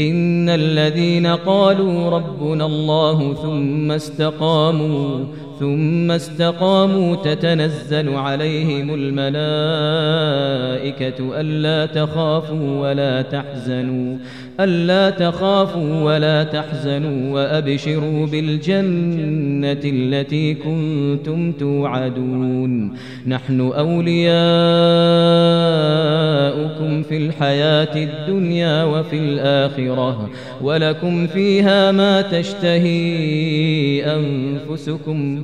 إن الذين قالوا ربنا الله ثم استقاموا ثم استقاموا تتنزل عليهم الملائكة ألا تخافوا ولا تحزنوا ألا تخافوا ولا تحزنوا وأبشروا بالجنة التي كنتم توعدون. نحن أولياؤكم في الحياة الدنيا وفي الآخرة ولكم فيها ما تشتهي أنفسكم.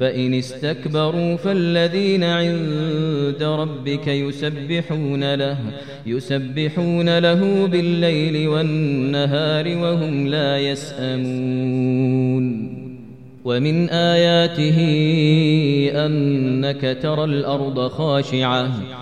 فإن استكبروا فالذين عند ربك يسبحون له يسبحون له بالليل والنهار وهم لا يسأمون. ومن آياته أنك ترى الأرض خاشعة